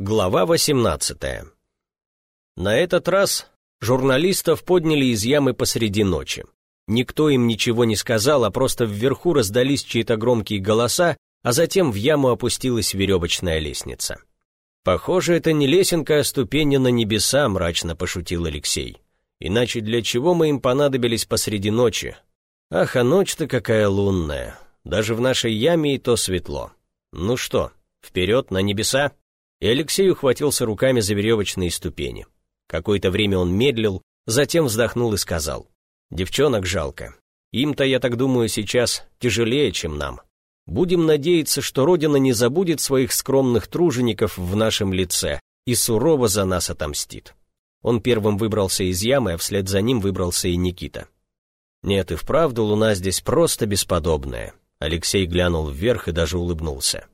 Глава 18 На этот раз журналистов подняли из ямы посреди ночи. Никто им ничего не сказал, а просто вверху раздались чьи-то громкие голоса, а затем в яму опустилась веревочная лестница. «Похоже, это не лесенка, а ступени на небеса», — мрачно пошутил Алексей. «Иначе для чего мы им понадобились посреди ночи? Ах, а ночь-то какая лунная. Даже в нашей яме и то светло. Ну что, вперед на небеса?» И Алексей ухватился руками за веревочные ступени. Какое-то время он медлил, затем вздохнул и сказал, «Девчонок жалко. Им-то, я так думаю, сейчас тяжелее, чем нам. Будем надеяться, что Родина не забудет своих скромных тружеников в нашем лице и сурово за нас отомстит». Он первым выбрался из ямы, а вслед за ним выбрался и Никита. «Нет, и вправду луна здесь просто бесподобная». Алексей глянул вверх и даже улыбнулся.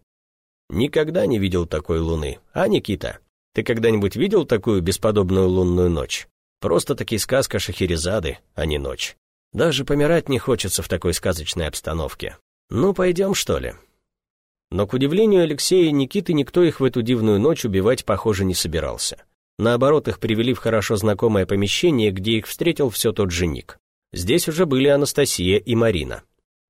Никогда не видел такой луны. А, Никита, ты когда-нибудь видел такую бесподобную лунную ночь? Просто-таки сказка Шахерезады, а не ночь. Даже помирать не хочется в такой сказочной обстановке. Ну, пойдем, что ли?» Но, к удивлению Алексея и Никиты, никто их в эту дивную ночь убивать, похоже, не собирался. Наоборот, их привели в хорошо знакомое помещение, где их встретил все тот же Ник. Здесь уже были Анастасия и Марина.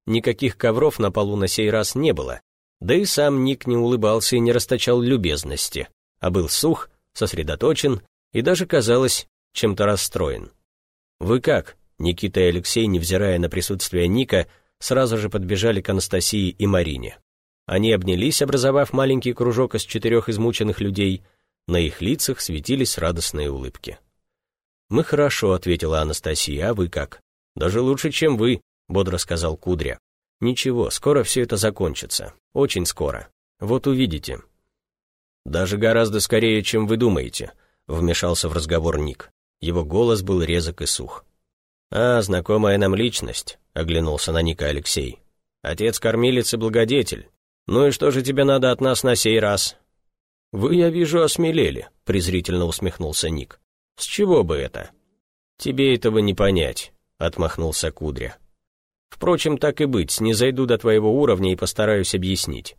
Никаких ковров на полу на сей раз не было, да и сам Ник не улыбался и не расточал любезности, а был сух, сосредоточен и даже, казалось, чем-то расстроен. «Вы как?» Никита и Алексей, невзирая на присутствие Ника, сразу же подбежали к Анастасии и Марине. Они обнялись, образовав маленький кружок из четырех измученных людей. На их лицах светились радостные улыбки. «Мы хорошо», — ответила Анастасия, — «а вы как?» «Даже лучше, чем вы», — бодро сказал Кудря. «Ничего, скоро все это закончится. Очень скоро. Вот увидите». «Даже гораздо скорее, чем вы думаете», — вмешался в разговор Ник. Его голос был резок и сух. «А, знакомая нам личность», — оглянулся на Ника Алексей. «Отец кормилец и благодетель. Ну и что же тебе надо от нас на сей раз?» «Вы, я вижу, осмелели», — презрительно усмехнулся Ник. «С чего бы это?» «Тебе этого не понять», — отмахнулся Кудря. Впрочем, так и быть, не зайду до твоего уровня и постараюсь объяснить.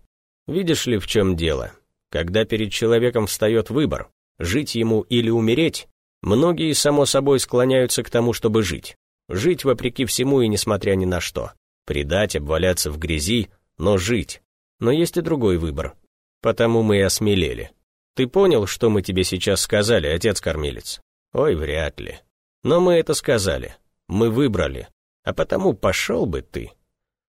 Видишь ли, в чем дело? Когда перед человеком встает выбор, жить ему или умереть, многие, само собой, склоняются к тому, чтобы жить. Жить вопреки всему и несмотря ни на что. Предать, обваляться в грязи, но жить. Но есть и другой выбор. Потому мы и осмелели. Ты понял, что мы тебе сейчас сказали, отец-кормилец? Ой, вряд ли. Но мы это сказали. Мы выбрали. А потому пошел бы ты».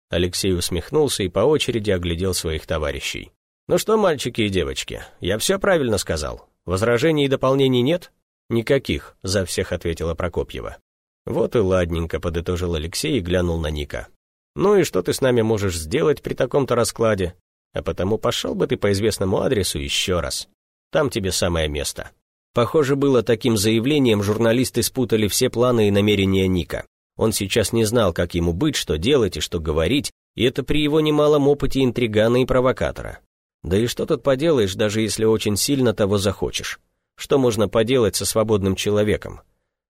Алексей усмехнулся и по очереди оглядел своих товарищей. «Ну что, мальчики и девочки, я все правильно сказал. Возражений и дополнений нет?» «Никаких», — за всех ответила Прокопьева. «Вот и ладненько», — подытожил Алексей и глянул на Ника. «Ну и что ты с нами можешь сделать при таком-то раскладе? А потому пошел бы ты по известному адресу еще раз. Там тебе самое место». Похоже, было таким заявлением, журналисты спутали все планы и намерения Ника. Он сейчас не знал, как ему быть, что делать и что говорить, и это при его немалом опыте интригана и провокатора. Да и что тут поделаешь, даже если очень сильно того захочешь? Что можно поделать со свободным человеком?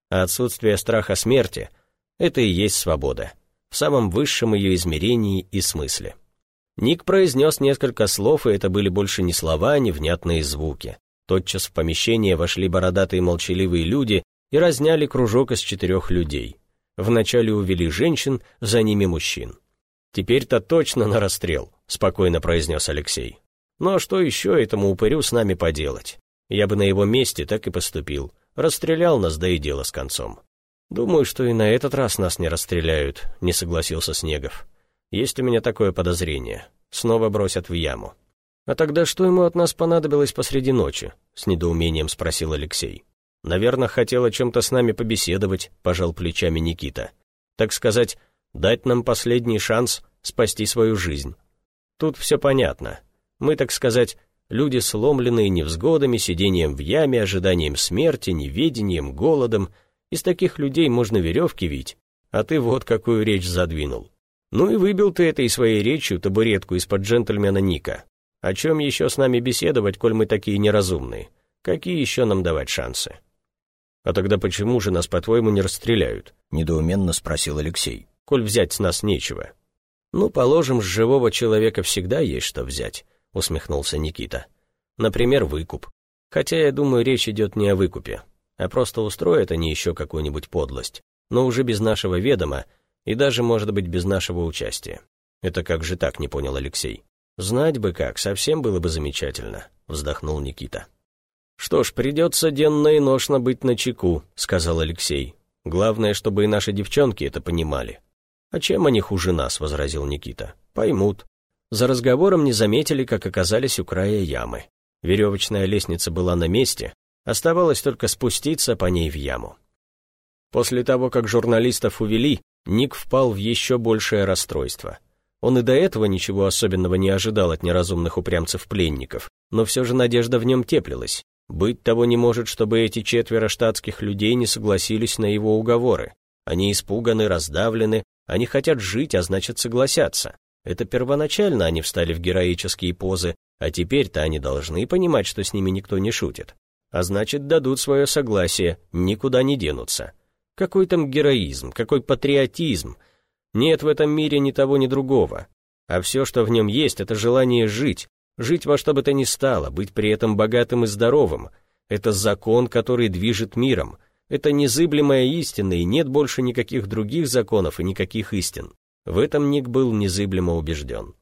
А отсутствие страха смерти — это и есть свобода, в самом высшем ее измерении и смысле. Ник произнес несколько слов, и это были больше не слова, а невнятные звуки. Тотчас в помещение вошли бородатые молчаливые люди и разняли кружок из четырех людей — Вначале увели женщин, за ними мужчин. «Теперь-то точно на расстрел», — спокойно произнес Алексей. «Ну а что еще этому упырю с нами поделать? Я бы на его месте так и поступил. Расстрелял нас, да и дело с концом». «Думаю, что и на этот раз нас не расстреляют», — не согласился Снегов. «Есть у меня такое подозрение. Снова бросят в яму». «А тогда что ему от нас понадобилось посреди ночи?» — с недоумением спросил Алексей. Наверное, хотел о чем-то с нами побеседовать, пожал плечами Никита. Так сказать, дать нам последний шанс спасти свою жизнь. Тут все понятно. Мы, так сказать, люди, сломленные невзгодами, сидением в яме, ожиданием смерти, неведением, голодом. Из таких людей можно веревки вить. А ты вот какую речь задвинул. Ну и выбил ты этой своей речью табуретку из-под джентльмена Ника. О чем еще с нами беседовать, коль мы такие неразумные? Какие еще нам давать шансы? «А тогда почему же нас, по-твоему, не расстреляют?» — недоуменно спросил Алексей. «Коль взять с нас нечего». «Ну, положим, с живого человека всегда есть что взять», — усмехнулся Никита. «Например, выкуп. Хотя, я думаю, речь идет не о выкупе, а просто устроят они еще какую-нибудь подлость, но уже без нашего ведома и даже, может быть, без нашего участия. Это как же так, не понял Алексей. Знать бы как, совсем было бы замечательно, вздохнул Никита. Что ж, придется денно и ношно быть начеку, сказал Алексей. Главное, чтобы и наши девчонки это понимали. А чем они хуже нас, возразил Никита. Поймут. За разговором не заметили, как оказались у края ямы. Веревочная лестница была на месте, оставалось только спуститься по ней в яму. После того, как журналистов увели, Ник впал в еще большее расстройство. Он и до этого ничего особенного не ожидал от неразумных упрямцев-пленников, но все же надежда в нем теплилась. Быть того не может, чтобы эти четверо штатских людей не согласились на его уговоры. Они испуганы, раздавлены, они хотят жить, а значит согласятся. Это первоначально они встали в героические позы, а теперь-то они должны понимать, что с ними никто не шутит. А значит, дадут свое согласие, никуда не денутся. Какой там героизм, какой патриотизм? Нет в этом мире ни того, ни другого. А все, что в нем есть, это желание жить, жить во что бы то ни стало, быть при этом богатым и здоровым. Это закон, который движет миром. Это незыблемая истина, и нет больше никаких других законов и никаких истин. В этом Ник был незыблемо убежден.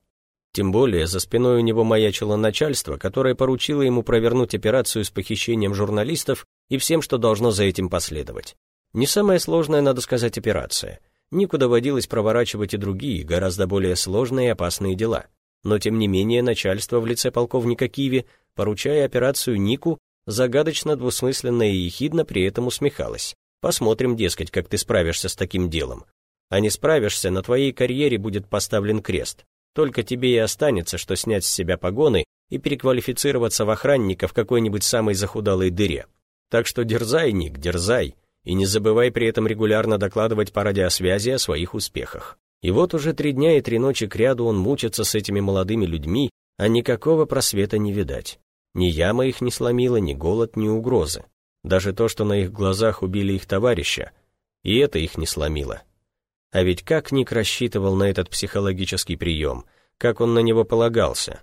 Тем более за спиной у него маячило начальство, которое поручило ему провернуть операцию с похищением журналистов и всем, что должно за этим последовать. Не самая сложная, надо сказать, операция. Нику доводилось проворачивать и другие, гораздо более сложные и опасные дела. Но тем не менее начальство в лице полковника Киви, поручая операцию Нику, загадочно, двусмысленно и ехидно при этом усмехалось. Посмотрим, дескать, как ты справишься с таким делом а не справишься, на твоей карьере будет поставлен крест. Только тебе и останется, что снять с себя погоны и переквалифицироваться в охранника в какой-нибудь самой захудалой дыре. Так что дерзай, Ник, дерзай, и не забывай при этом регулярно докладывать по радиосвязи о своих успехах. И вот уже три дня и три ночи кряду он мучится с этими молодыми людьми, а никакого просвета не видать. Ни яма их не сломила, ни голод, ни угрозы. Даже то, что на их глазах убили их товарища, и это их не сломило. А ведь как Ник рассчитывал на этот психологический прием, как он на него полагался.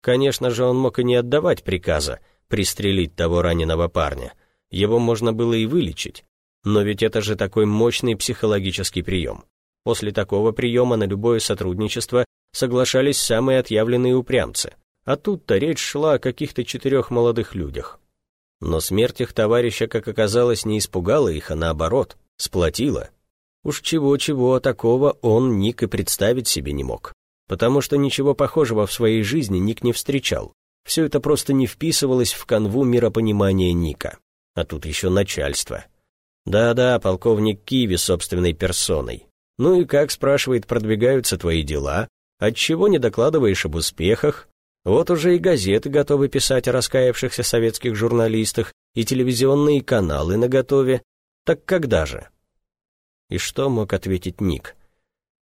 Конечно же, он мог и не отдавать приказа пристрелить того раненого парня. Его можно было и вылечить. Но ведь это же такой мощный психологический прием. После такого приема на любое сотрудничество соглашались самые отъявленные упрямцы. А тут-то речь шла о каких-то четырех молодых людях. Но смерть их товарища, как оказалось, не испугала их, а наоборот, сплотила. Уж чего-чего такого он Ник и представить себе не мог. Потому что ничего похожего в своей жизни Ник не встречал. Все это просто не вписывалось в канву миропонимания Ника. А тут еще начальство. Да-да, полковник Киви собственной персоной. Ну и как, спрашивает, продвигаются твои дела? Отчего не докладываешь об успехах? Вот уже и газеты готовы писать о раскаявшихся советских журналистах, и телевизионные каналы наготове. Так когда же? И что мог ответить Ник?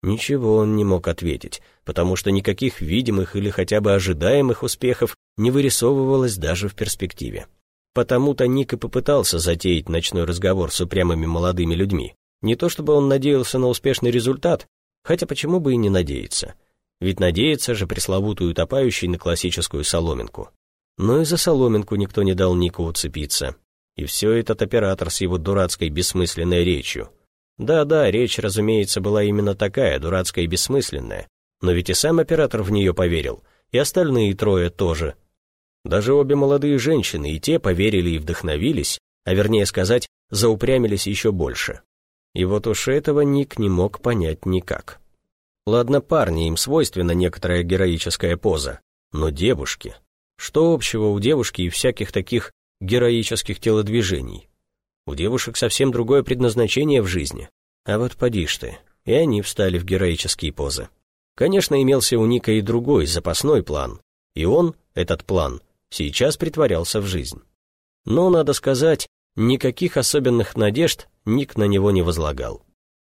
Ничего он не мог ответить, потому что никаких видимых или хотя бы ожидаемых успехов не вырисовывалось даже в перспективе. Потому-то Ник и попытался затеять ночной разговор с упрямыми молодыми людьми. Не то чтобы он надеялся на успешный результат, хотя почему бы и не надеяться. Ведь надеяться же пресловутую утопающий на классическую соломинку. Но и за соломинку никто не дал Нику уцепиться. И все этот оператор с его дурацкой бессмысленной речью. Да-да, речь, разумеется, была именно такая, дурацкая и бессмысленная. Но ведь и сам оператор в нее поверил, и остальные трое тоже. Даже обе молодые женщины и те поверили и вдохновились, а вернее сказать, заупрямились еще больше. И вот уж этого Ник не мог понять никак. Ладно, парни, им свойственна некоторая героическая поза, но девушки... Что общего у девушки и всяких таких героических телодвижений? У девушек совсем другое предназначение в жизни. А вот поди ж ты, и они встали в героические позы. Конечно, имелся у Ника и другой, запасной план. И он, этот план, сейчас притворялся в жизнь. Но, надо сказать, никаких особенных надежд Ник на него не возлагал.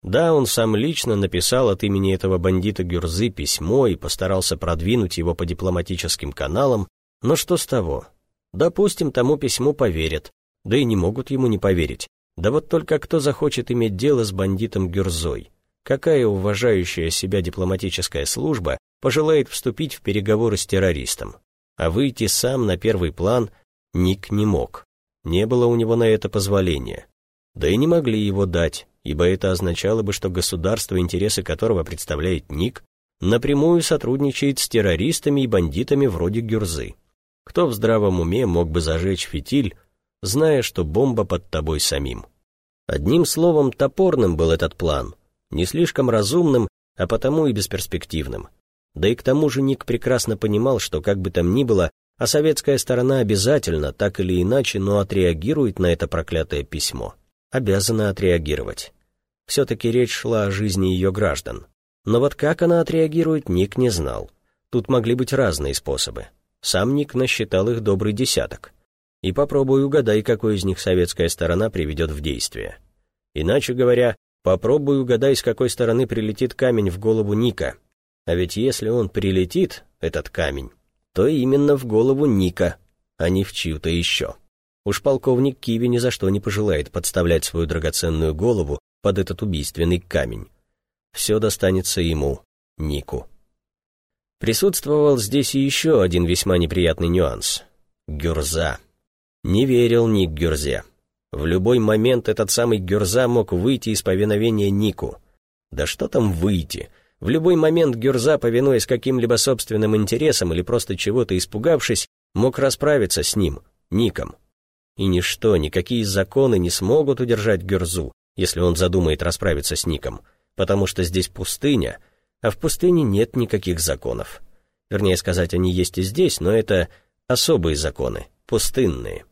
Да, он сам лично написал от имени этого бандита Гюрзы письмо и постарался продвинуть его по дипломатическим каналам, но что с того? Допустим, тому письму поверят, да и не могут ему не поверить. Да вот только кто захочет иметь дело с бандитом Гюрзой? Какая уважающая себя дипломатическая служба пожелает вступить в переговоры с террористом? А выйти сам на первый план, Ник не мог. Не было у него на это позволения. Да и не могли его дать, ибо это означало бы, что государство, интересы которого представляет Ник, напрямую сотрудничает с террористами и бандитами вроде Гюрзы. Кто в здравом уме мог бы зажечь фитиль, зная, что бомба под тобой самим? Одним словом, топорным был этот план, не слишком разумным, а потому и бесперспективным. Да и к тому же Ник прекрасно понимал, что как бы там ни было, а советская сторона обязательно, так или иначе, но отреагирует на это проклятое письмо. Обязана отреагировать. Все-таки речь шла о жизни ее граждан. Но вот как она отреагирует, Ник не знал. Тут могли быть разные способы. Сам Ник насчитал их добрый десяток. И попробуй угадай, какой из них советская сторона приведет в действие. Иначе говоря, попробуй угадай, с какой стороны прилетит камень в голову Ника. А ведь если он прилетит, этот камень, то именно в голову Ника, а не в чью-то еще. Уж полковник Киви ни за что не пожелает подставлять свою драгоценную голову под этот убийственный камень все достанется ему, Нику. Присутствовал здесь и еще один весьма неприятный нюанс. Гюрза. Не верил Ник Гюрзе. В любой момент этот самый Гюрза мог выйти из повиновения Нику. Да что там выйти? В любой момент Гюрза, повинуясь каким-либо собственным интересам или просто чего-то испугавшись, мог расправиться с ним, Ником. И ничто, никакие законы не смогут удержать Гюрзу, если он задумает расправиться с Ником потому что здесь пустыня, а в пустыне нет никаких законов. Вернее сказать, они есть и здесь, но это особые законы, пустынные.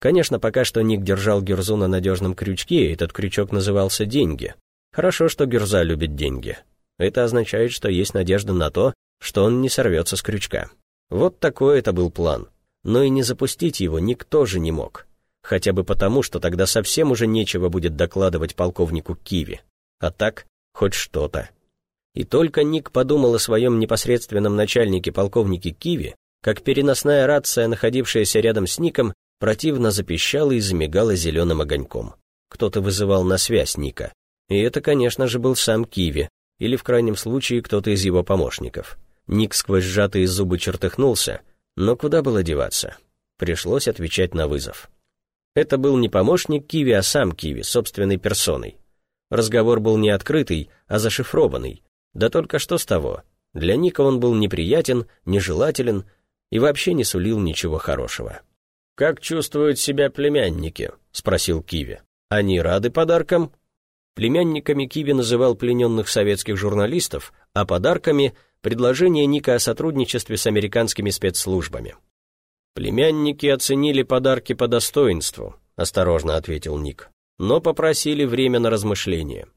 Конечно, пока что Ник держал Герзу на надежном крючке, и этот крючок назывался «деньги». Хорошо, что Герза любит деньги. Это означает, что есть надежда на то, что он не сорвется с крючка. Вот такой это был план. Но и не запустить его никто же не мог. Хотя бы потому, что тогда совсем уже нечего будет докладывать полковнику Киви. А так, хоть что-то. И только Ник подумал о своем непосредственном начальнике полковнике Киви, как переносная рация, находившаяся рядом с Ником, противно запищала и замигала зеленым огоньком. Кто-то вызывал на связь Ника. И это, конечно же, был сам Киви, или в крайнем случае кто-то из его помощников. Ник сквозь сжатые зубы чертыхнулся, но куда было деваться? Пришлось отвечать на вызов. Это был не помощник Киви, а сам Киви, собственной персоной. Разговор был не открытый, а зашифрованный. Да только что с того. Для Ника он был неприятен, нежелателен и вообще не сулил ничего хорошего. «Как чувствуют себя племянники?» — спросил Киви. «Они рады подаркам?» Племянниками Киви называл плененных советских журналистов, а подарками — предложение Ника о сотрудничестве с американскими спецслужбами. «Племянники оценили подарки по достоинству», — осторожно ответил Ник но попросили время на размышление.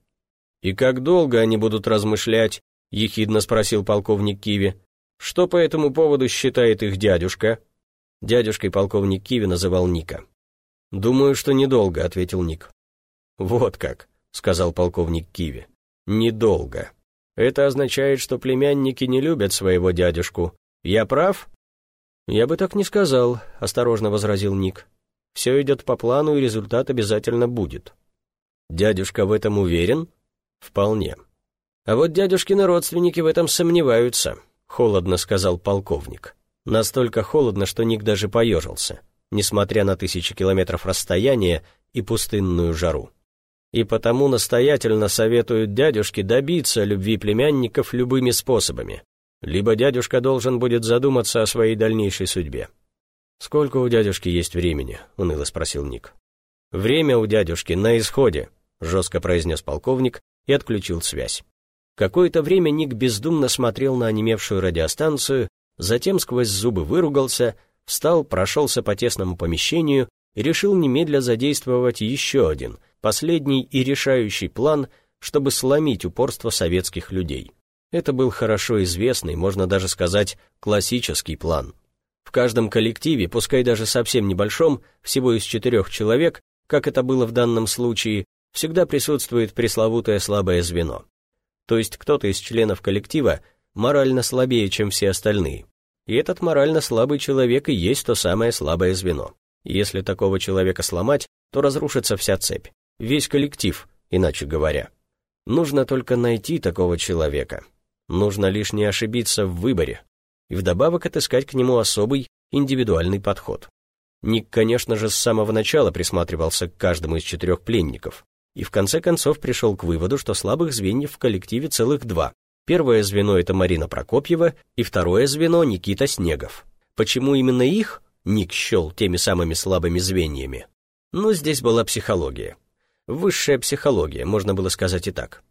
«И как долго они будут размышлять?» — ехидно спросил полковник Киви. «Что по этому поводу считает их дядюшка?» Дядюшкой полковник Киви называл Ника. «Думаю, что недолго», — ответил Ник. «Вот как», — сказал полковник Киви. «Недолго. Это означает, что племянники не любят своего дядюшку. Я прав?» «Я бы так не сказал», — осторожно возразил Ник. Все идет по плану, и результат обязательно будет. Дядюшка в этом уверен? Вполне. А вот дядюшкины родственники в этом сомневаются, холодно сказал полковник. Настолько холодно, что Ник даже поежился, несмотря на тысячи километров расстояния и пустынную жару. И потому настоятельно советуют дядюшке добиться любви племянников любыми способами. Либо дядюшка должен будет задуматься о своей дальнейшей судьбе. «Сколько у дядюшки есть времени?» — уныло спросил Ник. «Время у дядюшки на исходе», — жестко произнес полковник и отключил связь. Какое-то время Ник бездумно смотрел на онемевшую радиостанцию, затем сквозь зубы выругался, встал, прошелся по тесному помещению и решил немедля задействовать еще один, последний и решающий план, чтобы сломить упорство советских людей. Это был хорошо известный, можно даже сказать, классический план — в каждом коллективе, пускай даже совсем небольшом, всего из четырех человек, как это было в данном случае, всегда присутствует пресловутое слабое звено. То есть кто-то из членов коллектива морально слабее, чем все остальные. И этот морально слабый человек и есть то самое слабое звено. Если такого человека сломать, то разрушится вся цепь, весь коллектив, иначе говоря. Нужно только найти такого человека. Нужно лишь не ошибиться в выборе, и вдобавок отыскать к нему особый, индивидуальный подход. Ник, конечно же, с самого начала присматривался к каждому из четырех пленников и в конце концов пришел к выводу, что слабых звеньев в коллективе целых два. Первое звено — это Марина Прокопьева, и второе звено — Никита Снегов. Почему именно их Ник счел теми самыми слабыми звеньями? Ну, здесь была психология. Высшая психология, можно было сказать и так.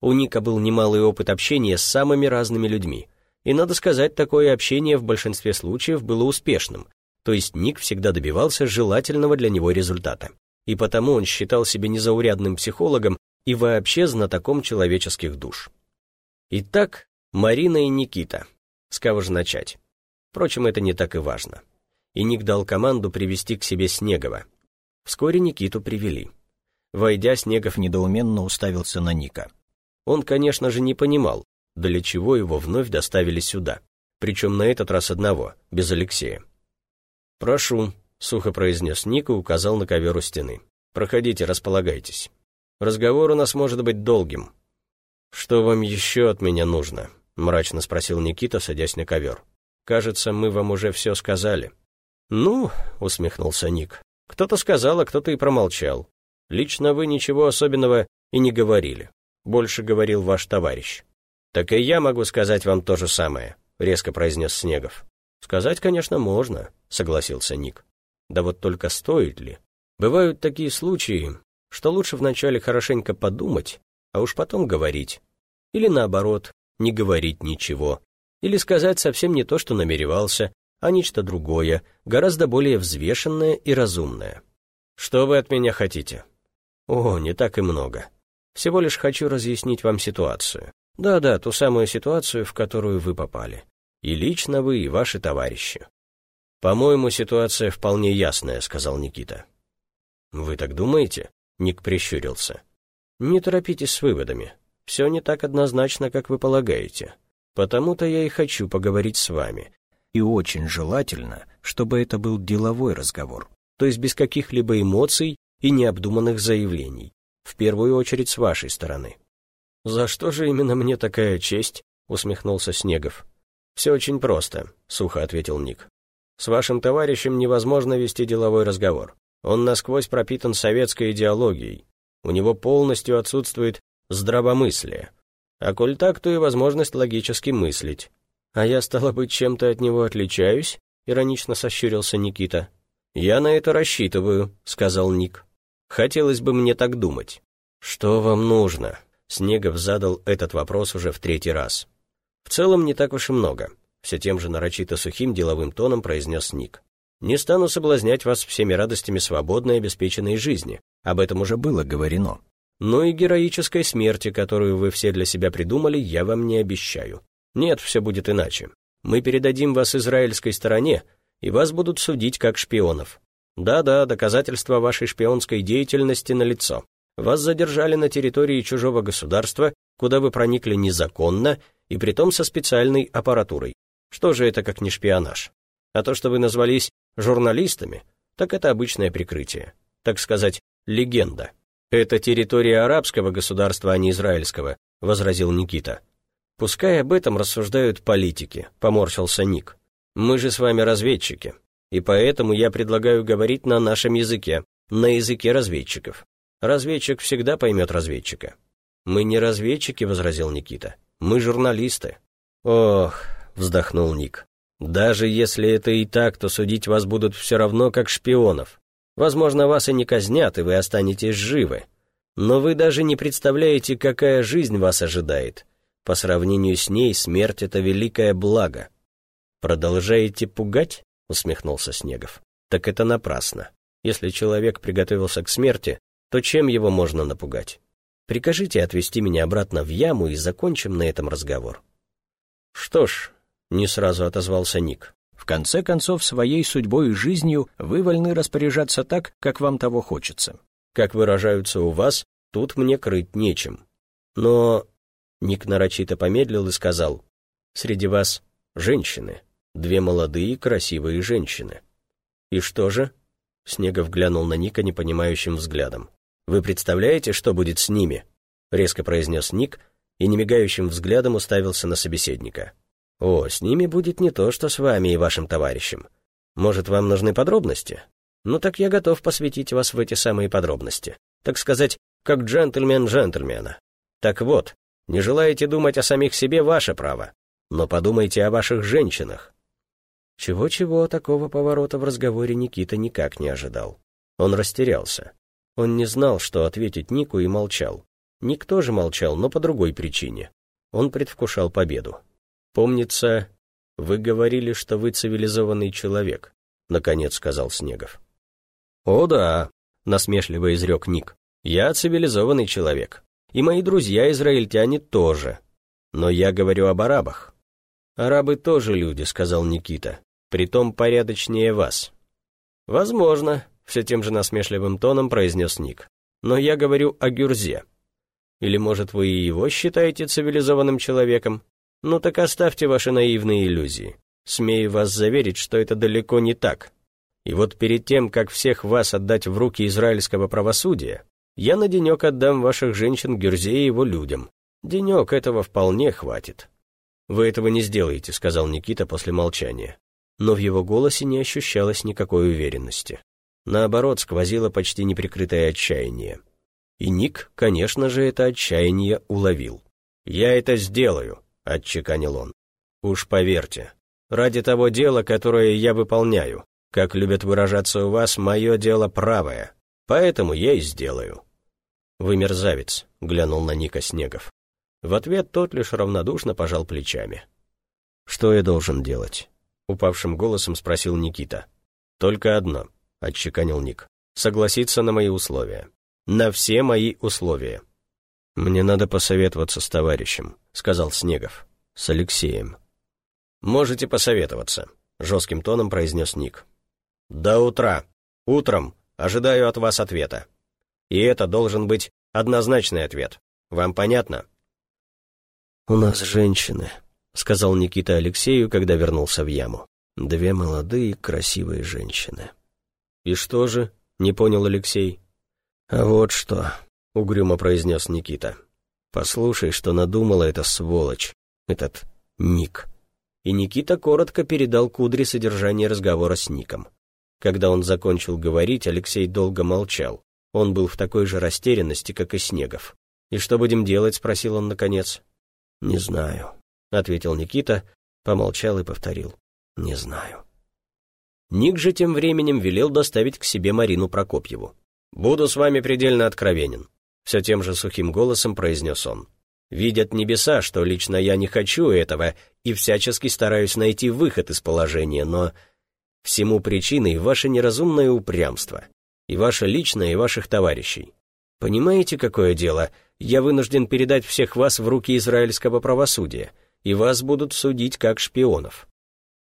У Ника был немалый опыт общения с самыми разными людьми, и, надо сказать, такое общение в большинстве случаев было успешным, то есть Ник всегда добивался желательного для него результата. И потому он считал себя незаурядным психологом и вообще знатоком человеческих душ. Итак, Марина и Никита. С кого же начать? Впрочем, это не так и важно. И Ник дал команду привести к себе Снегова. Вскоре Никиту привели. Войдя, Снегов недоуменно уставился на Ника. Он, конечно же, не понимал, для чего его вновь доставили сюда. Причем на этот раз одного, без Алексея. «Прошу», — сухо произнес Ник и указал на ковер у стены. «Проходите, располагайтесь. Разговор у нас может быть долгим». «Что вам еще от меня нужно?» — мрачно спросил Никита, садясь на ковер. «Кажется, мы вам уже все сказали». «Ну», — усмехнулся Ник, — «кто-то сказал, а кто-то и промолчал. Лично вы ничего особенного и не говорили. Больше говорил ваш товарищ». «Так и я могу сказать вам то же самое», — резко произнес Снегов. «Сказать, конечно, можно», — согласился Ник. «Да вот только стоит ли? Бывают такие случаи, что лучше вначале хорошенько подумать, а уж потом говорить. Или наоборот, не говорить ничего. Или сказать совсем не то, что намеревался, а нечто другое, гораздо более взвешенное и разумное. Что вы от меня хотите? О, не так и много. Всего лишь хочу разъяснить вам ситуацию. Да-да, ту самую ситуацию, в которую вы попали. И лично вы, и ваши товарищи. «По-моему, ситуация вполне ясная», — сказал Никита. «Вы так думаете?» — Ник прищурился. «Не торопитесь с выводами. Все не так однозначно, как вы полагаете. Потому-то я и хочу поговорить с вами. И очень желательно, чтобы это был деловой разговор, то есть без каких-либо эмоций и необдуманных заявлений, в первую очередь с вашей стороны». «За что же именно мне такая честь?» — усмехнулся Снегов. «Все очень просто», — сухо ответил Ник. «С вашим товарищем невозможно вести деловой разговор. Он насквозь пропитан советской идеологией. У него полностью отсутствует здравомыслие. А коль так, то и возможность логически мыслить. А я, стало быть, чем-то от него отличаюсь?» — иронично сощурился Никита. «Я на это рассчитываю», — сказал Ник. «Хотелось бы мне так думать». «Что вам нужно?» Снегов задал этот вопрос уже в третий раз. В целом не так уж и много, все тем же нарочито сухим деловым тоном произнес Ник. Не стану соблазнять вас всеми радостями свободной и обеспеченной жизни, об этом уже было говорено. Но и героической смерти, которую вы все для себя придумали, я вам не обещаю. Нет, все будет иначе. Мы передадим вас израильской стороне, и вас будут судить как шпионов. Да-да, доказательства вашей шпионской деятельности налицо. Вас задержали на территории чужого государства, куда вы проникли незаконно и притом со специальной аппаратурой. Что же это как не шпионаж? А то, что вы назвались журналистами, так это обычное прикрытие. Так сказать, легенда. Это территория арабского государства, а не израильского, возразил Никита. Пускай об этом рассуждают политики, поморщился Ник. Мы же с вами разведчики, и поэтому я предлагаю говорить на нашем языке, на языке разведчиков. Разведчик всегда поймет разведчика. Мы не разведчики, возразил Никита. Мы журналисты». «Ох», — вздохнул Ник. «Даже если это и так, то судить вас будут все равно как шпионов. Возможно, вас и не казнят, и вы останетесь живы. Но вы даже не представляете, какая жизнь вас ожидает. По сравнению с ней смерть — это великое благо». «Продолжаете пугать?» — усмехнулся Снегов. «Так это напрасно. Если человек приготовился к смерти, то чем его можно напугать? Прикажите отвезти меня обратно в яму и закончим на этом разговор». «Что ж», — не сразу отозвался Ник, «в конце концов, своей судьбой и жизнью вы вольны распоряжаться так, как вам того хочется. Как выражаются у вас, тут мне крыть нечем. Но...» Ник нарочито помедлил и сказал, «Среди вас женщины, две молодые красивые женщины». «И что же?» Снегов глянул на Ника непонимающим взглядом. «Вы представляете, что будет с ними?» — резко произнес Ник и немигающим взглядом уставился на собеседника. «О, с ними будет не то, что с вами и вашим товарищем. Может, вам нужны подробности? Ну так я готов посвятить вас в эти самые подробности. Так сказать, как джентльмен джентльмена. Так вот, не желаете думать о самих себе — ваше право, но подумайте о ваших женщинах. Чего-чего, такого поворота в разговоре Никита никак не ожидал. Он растерялся. Он не знал, что ответить Нику, и молчал. Ник тоже молчал, но по другой причине. Он предвкушал победу. «Помнится, вы говорили, что вы цивилизованный человек», — наконец сказал Снегов. «О да», — насмешливо изрек Ник. «Я цивилизованный человек. И мои друзья-израильтяне тоже. Но я говорю об арабах». «Арабы тоже люди», — сказал Никита. «Притом порядочнее вас». «Возможно», — все тем же насмешливым тоном произнес Ник. «Но я говорю о Гюрзе. Или, может, вы и его считаете цивилизованным человеком? Ну так оставьте ваши наивные иллюзии. Смею вас заверить, что это далеко не так. И вот перед тем, как всех вас отдать в руки израильского правосудия, я на денек отдам ваших женщин Гюрзе и его людям. Денек этого вполне хватит». «Вы этого не сделаете», — сказал Никита после молчания. Но в его голосе не ощущалось никакой уверенности. Наоборот, сквозило почти неприкрытое отчаяние. И Ник, конечно же, это отчаяние уловил. «Я это сделаю», — отчеканил он. «Уж поверьте, ради того дела, которое я выполняю, как любят выражаться у вас, мое дело правое, поэтому я и сделаю». «Вы мерзавец», — глянул на Ника Снегов. В ответ тот лишь равнодушно пожал плечами. «Что я должен делать?» — упавшим голосом спросил Никита. «Только одно», — отчеканил Ник. «Согласиться на мои условия на все мои условия. «Мне надо посоветоваться с товарищем», — сказал Снегов. «С Алексеем». «Можете посоветоваться», — жестким тоном произнес Ник. «До утра. Утром ожидаю от вас ответа. И это должен быть однозначный ответ. Вам понятно?» «У нас женщины», — сказал Никита Алексею, когда вернулся в яму. «Две молодые, красивые женщины». «И что же?» — не понял Алексей. «А вот что», — угрюмо произнес Никита. «Послушай, что надумала эта сволочь, этот Ник». И Никита коротко передал Кудре содержание разговора с Ником. Когда он закончил говорить, Алексей долго молчал. Он был в такой же растерянности, как и Снегов. «И что будем делать?» — спросил он наконец. «Не знаю», — ответил Никита, помолчал и повторил. «Не знаю». Ник же тем временем велел доставить к себе Марину Прокопьеву. «Буду с вами предельно откровенен», — все тем же сухим голосом произнес он. «Видят небеса, что лично я не хочу этого и всячески стараюсь найти выход из положения, но всему причиной ваше неразумное упрямство, и ваше личное, и ваших товарищей. Понимаете, какое дело? Я вынужден передать всех вас в руки израильского правосудия, и вас будут судить как шпионов».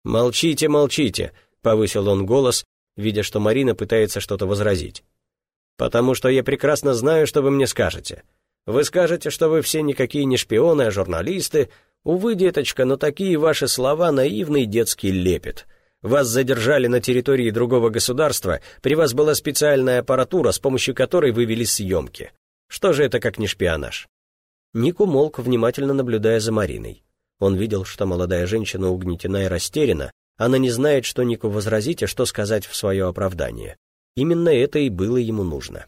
«Молчите, молчите», — повысил он голос, видя, что Марина пытается что-то возразить потому что я прекрасно знаю, что вы мне скажете. Вы скажете, что вы все никакие не шпионы, а журналисты. Увы, деточка, но такие ваши слова наивный детский лепет. Вас задержали на территории другого государства, при вас была специальная аппаратура, с помощью которой вы вели съемки. Что же это как не шпионаж?» Ник умолк, внимательно наблюдая за Мариной. Он видел, что молодая женщина угнетена и растеряна, она не знает, что Нику возразить и что сказать в свое оправдание. Именно это и было ему нужно.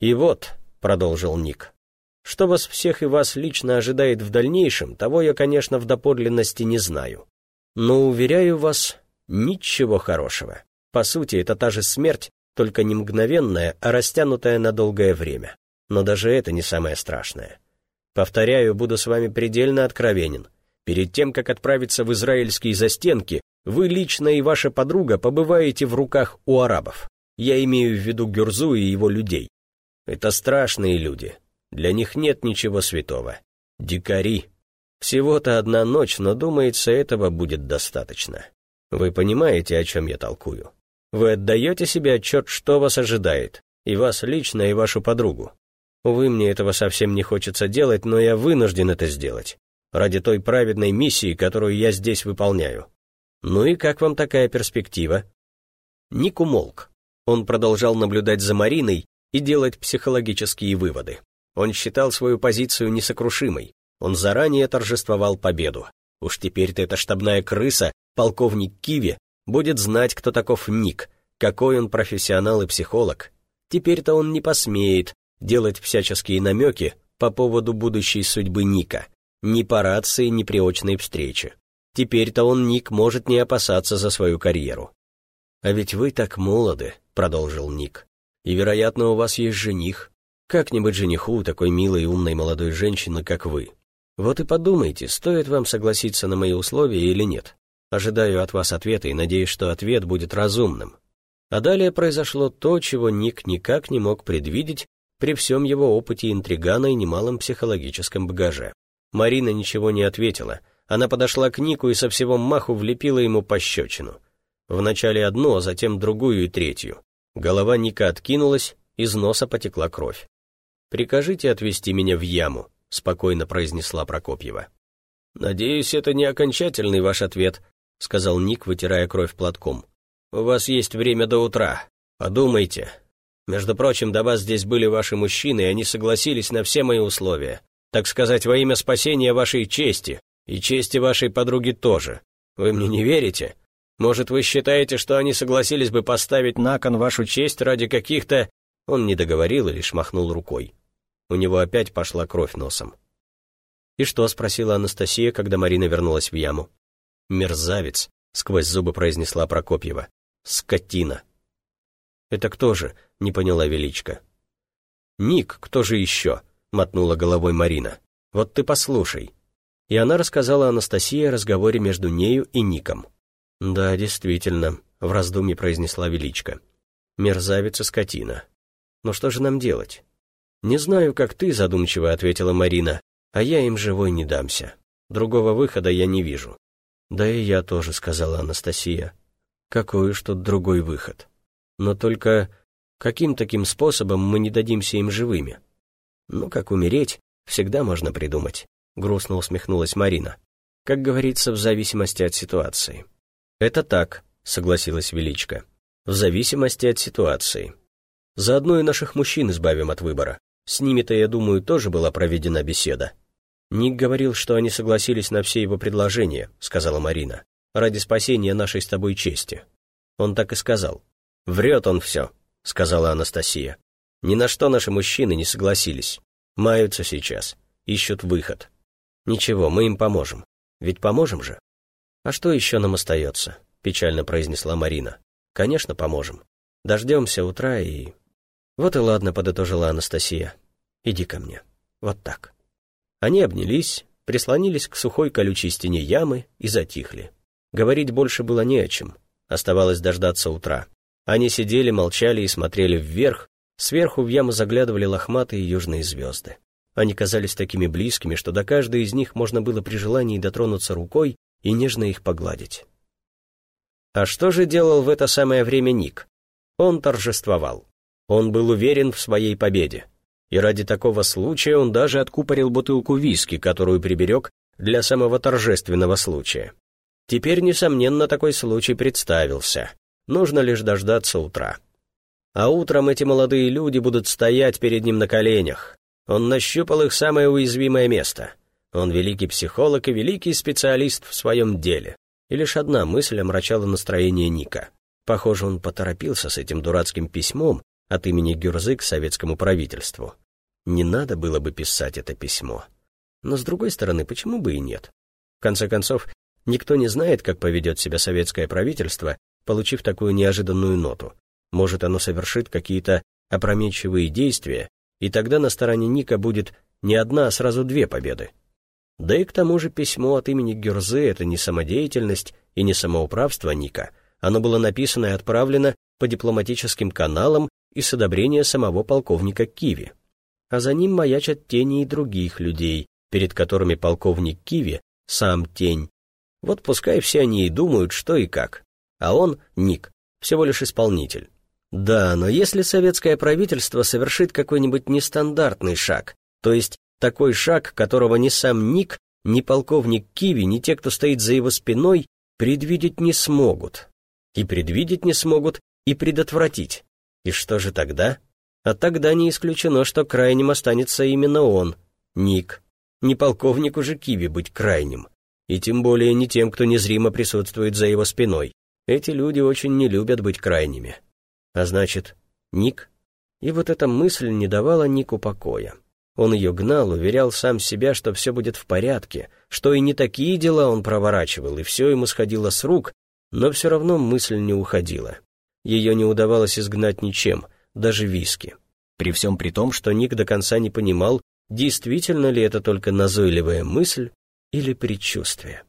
«И вот», — продолжил Ник, — «что вас всех и вас лично ожидает в дальнейшем, того я, конечно, в доподлинности не знаю. Но, уверяю вас, ничего хорошего. По сути, это та же смерть, только не мгновенная, а растянутая на долгое время. Но даже это не самое страшное. Повторяю, буду с вами предельно откровенен. Перед тем, как отправиться в израильские застенки, вы лично и ваша подруга побываете в руках у арабов. Я имею в виду Гюрзу и его людей. Это страшные люди. Для них нет ничего святого. Дикари. Всего-то одна ночь, но, думается, этого будет достаточно. Вы понимаете, о чем я толкую? Вы отдаете себе отчет, что вас ожидает, и вас лично, и вашу подругу. Увы, мне этого совсем не хочется делать, но я вынужден это сделать. Ради той праведной миссии, которую я здесь выполняю. Ну и как вам такая перспектива? Ник умолк. Он продолжал наблюдать за Мариной и делать психологические выводы. Он считал свою позицию несокрушимой. Он заранее торжествовал победу. Уж теперь-то эта штабная крыса, полковник Киви, будет знать, кто таков Ник, Какой он профессионал и психолог. Теперь-то он не посмеет делать всяческие намеки по поводу будущей судьбы Ника, ни по рации, ни при очной встрече. Теперь-то он, Ник, может не опасаться за свою карьеру. «А ведь вы так молоды», — продолжил Ник, «и, вероятно, у вас есть жених. Как-нибудь жениху такой милой и умной молодой женщины, как вы. Вот и подумайте, стоит вам согласиться на мои условия или нет. Ожидаю от вас ответа и надеюсь, что ответ будет разумным». А далее произошло то, чего Ник никак не мог предвидеть при всем его опыте интригана и немалом психологическом багаже. Марина ничего не ответила. Она подошла к Нику и со всего маху влепила ему пощечину. Вначале одну, а затем другую и третью. Голова Ника откинулась, из носа потекла кровь. «Прикажите отвезти меня в яму», — спокойно произнесла Прокопьева. «Надеюсь, это не окончательный ваш ответ», — сказал Ник, вытирая кровь платком. «У вас есть время до утра. Подумайте. Между прочим, до вас здесь были ваши мужчины, и они согласились на все мои условия. Так сказать, во имя спасения вашей чести, и чести вашей подруги тоже. Вы мне не верите? Может, вы считаете, что они согласились бы поставить на кон вашу честь ради каких-то...» Он не договорил и лишь махнул рукой. У него опять пошла кровь носом. «И что?» — спросила Анастасия, когда Марина вернулась в яму. «Мерзавец», — сквозь зубы произнесла Прокопьева. «Скотина». «Это кто же?» — не поняла Величка. «Ник, кто же еще?» — мотнула головой Марина. «Вот ты послушай». И она рассказала Анастасии о разговоре между нею и Ником. «Да, действительно», — в раздумье произнесла Величка. «Мерзавец и скотина. Но что же нам делать?» «Не знаю, как ты», — задумчиво ответила Марина, «а я им живой не дамся. Другого выхода я не вижу». «Да и я тоже», — сказала Анастасия. «Какой уж тут другой выход? Но только каким таким способом мы не дадимся им живыми?» «Ну, как умереть, всегда можно придумать», — грустно усмехнулась Марина. «Как говорится, в зависимости от ситуации». «Это так», — согласилась Величко. «В зависимости от ситуации. Заодно и наших мужчин избавим от выбора. С ними-то, я думаю, тоже была проведена беседа». «Ник говорил, что они согласились на все его предложения», — сказала Марина, «ради спасения нашей с тобой чести». Он так и сказал. «Врет он все», — сказала Анастасия. «Ни на что наши мужчины не согласились. Маются сейчас, ищут выход. Ничего, мы им поможем. Ведь поможем же?» «А что еще нам остается?» — печально произнесла Марина. «Конечно, поможем. Дождемся утра и...» «Вот и ладно», — подытожила Анастасия. «Иди ко мне. Вот так». Они обнялись, прислонились к сухой колючей стене ямы и затихли. Говорить больше было не о чем. Оставалось дождаться утра. Они сидели, молчали и смотрели вверх. Сверху в яму заглядывали лохматые южные звезды. Они казались такими близкими, что до каждой из них можно было при желании дотронуться рукой и нежно их погладить. А что же делал в это самое время Ник? Он торжествовал. Он был уверен в своей победе. И ради такого случая он даже откупорил бутылку виски, которую приберег для самого торжественного случая. Теперь, несомненно, такой случай представился. Нужно лишь дождаться утра. А утром эти молодые люди будут стоять перед ним на коленях. Он нащупал их самое уязвимое место — он великий психолог и великий специалист в своем деле. И лишь одна мысль омрачала настроение Ника. Похоже, он поторопился с этим дурацким письмом от имени Гюрзы к советскому правительству. Не надо было бы писать это письмо. Но, с другой стороны, почему бы и нет? В конце концов, никто не знает, как поведет себя советское правительство, получив такую неожиданную ноту. Может, оно совершит какие-то опрометчивые действия, и тогда на стороне Ника будет не одна, а сразу две победы. Да и к тому же письмо от имени Гюрзы — это не самодеятельность и не самоуправство Ника. Оно было написано и отправлено по дипломатическим каналам и с одобрения самого полковника Киви. А за ним маячат тени и других людей, перед которыми полковник Киви — сам тень. Вот пускай все они и думают, что и как. А он, Ник, всего лишь исполнитель. Да, но если советское правительство совершит какой-нибудь нестандартный шаг, то есть такой шаг, которого ни сам Ник, ни полковник Киви, ни те, кто стоит за его спиной, предвидеть не смогут. И предвидеть не смогут, и предотвратить. И что же тогда? А тогда не исключено, что крайним останется именно он, Ник. Не полковнику же Киви быть крайним. И тем более не тем, кто незримо присутствует за его спиной. Эти люди очень не любят быть крайними. А значит, Ник? И вот эта мысль не давала Нику покоя. Он ее гнал, уверял сам себя, что все будет в порядке, что и не такие дела он проворачивал, и все ему сходило с рук, но все равно мысль не уходила. Ее не удавалось изгнать ничем, даже виски. При всем при том, что Ник до конца не понимал, действительно ли это только назойливая мысль или предчувствие.